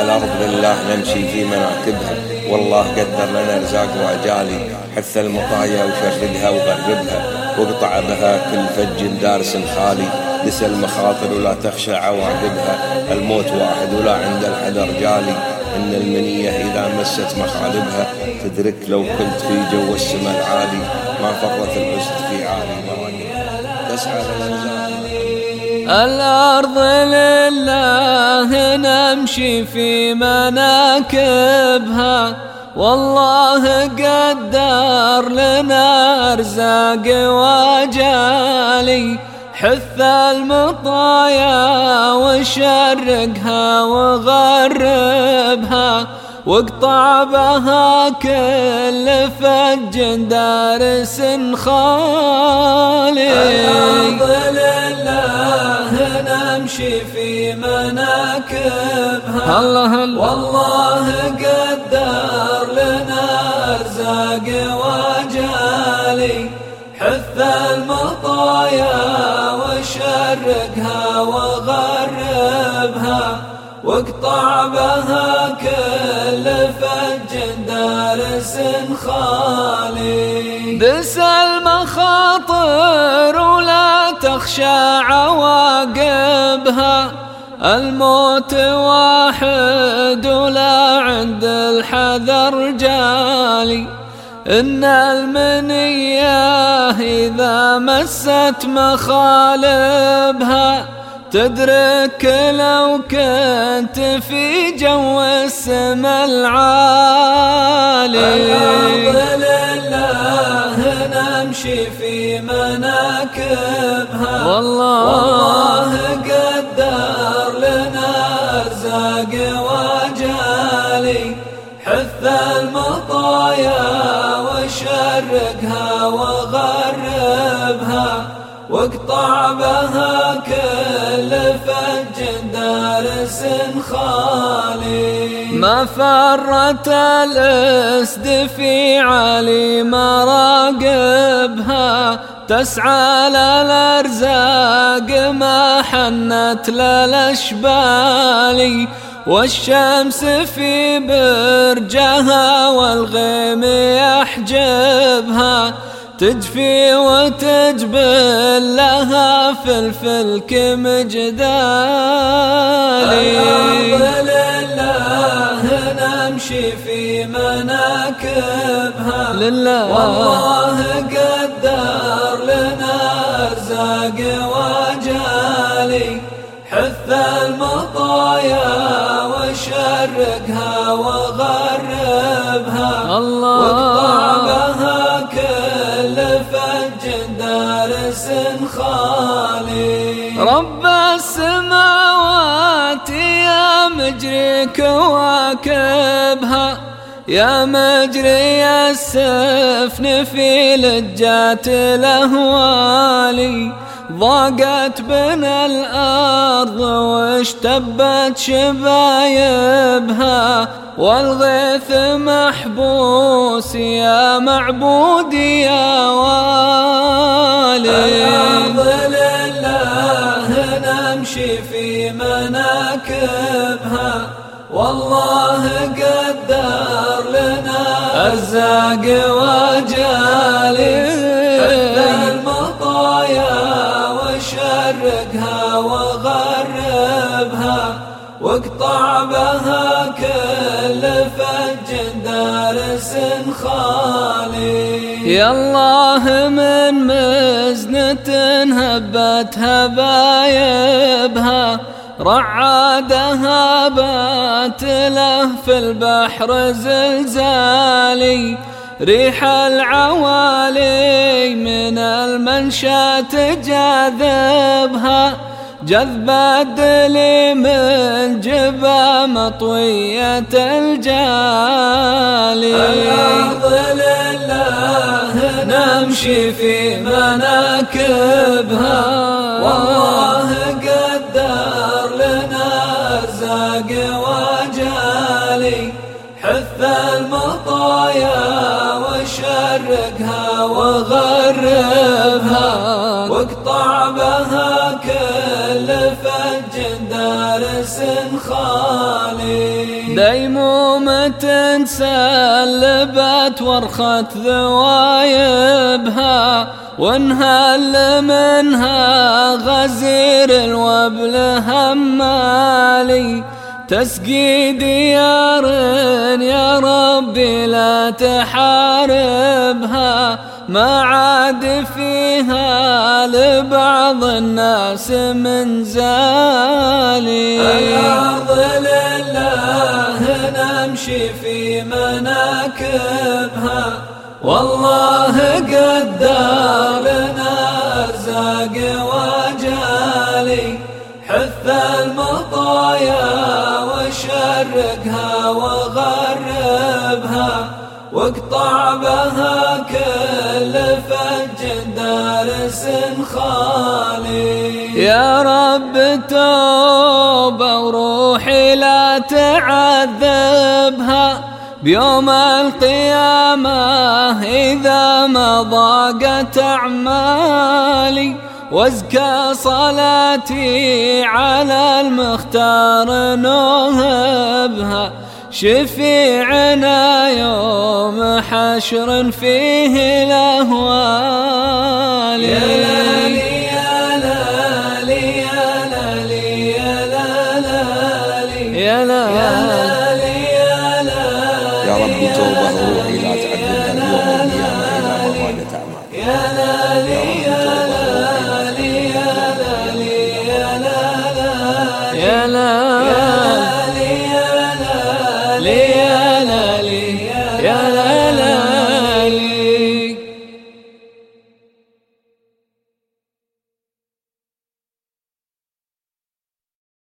الأرض لله نمشي في مناكبها والله قدر لنا ارزاق وأجالي. حث المطايا وشردها وغربها. واقطع بها كل فج دارس خالي. نسى المخاطر ولا تخشى عواقبها. الموت واحد ولا عند الحذر جالي. إن المنية إذا مست مخالبها. تدرك لو كنت في جو السماء العالي. ما فرت الأسد في عالي مراقب تسعى الأرض لله نمشي في مناكبها والله قدر لنا أرزاق وجالي حث المطايا وشرقها وغربها واقطع بها كل فج دارس خالي. الأرض لله نمشي في مناكبها الله الله والله قدر لنا أرزاق وجالي حث المطايا وشرقها وغربها واقطع بها كل فج دارس خالي. دس المخاطر ولا تخشى عواقبها الموت واحد ولا عند الحذر جالي. إن المنية إذا مست مخالبها تدرك لو كنت في جو السما العالي. الأرض لله نمشي في مناكبها. والله واقطع بها كل فج دارس خالي. ما فرت الاسد في علي مراقبها تسعى للأرزاق ما حنت للأشبالي. والشمس في برجها والغيم يحجبها تجفي وتجبل لها في الفلك مجدالي لله نمشي في مناكبها. لله. والله قدر لنا أرزاق كواكبها. يا مجري السفن في لجات الأهوالي. ضاقت بنا الأرض واشتبت شبايبها. والغيث محبوس يا معبودي يا والي. الأرض لله نمشي في مناكبها. والله قدر لنا أرزاق وجالي شرقها وغربها واقطع بها كل فج دارس خالي. يا الله من مزنة هبت هبايبها رعادها بات له في البحر زلزالي ريح العوالي من المنشا تجاذبها جذب الدلي من جبا مطوية الجالي. الأرض لله نمشي في مناكبها. حث المطايا وشرقها وغربها واقطع بها كل فج دارس دارس خالي ديمومة سلبت ورخت ذوايبها وانهل منها غزير الوبل همالي. تسقي ديار يا ربي لا تحاربها ما عاد فيها لبعض الناس من زالي. الأرض لله نمشي في مناكبها والله قدر لنا أرزاق وجالي. حث المطايا وشرقها وغربها واقطع بها كل فج دارس خالي. يا رب توبة وروحي لا تعذبها. بيوم القيامة إذا ما ضاقت أعمالي وازكى صلاتي على المختار نوهبها شفيعنا يوم حشر فيه الأهوال. يا لالي يا لالي يا لالي يا لالي. يا لالي. يا رب توبة روحي لا تعذبها بيوم القيامة إذا ما ضاقت أعمالي يا لالي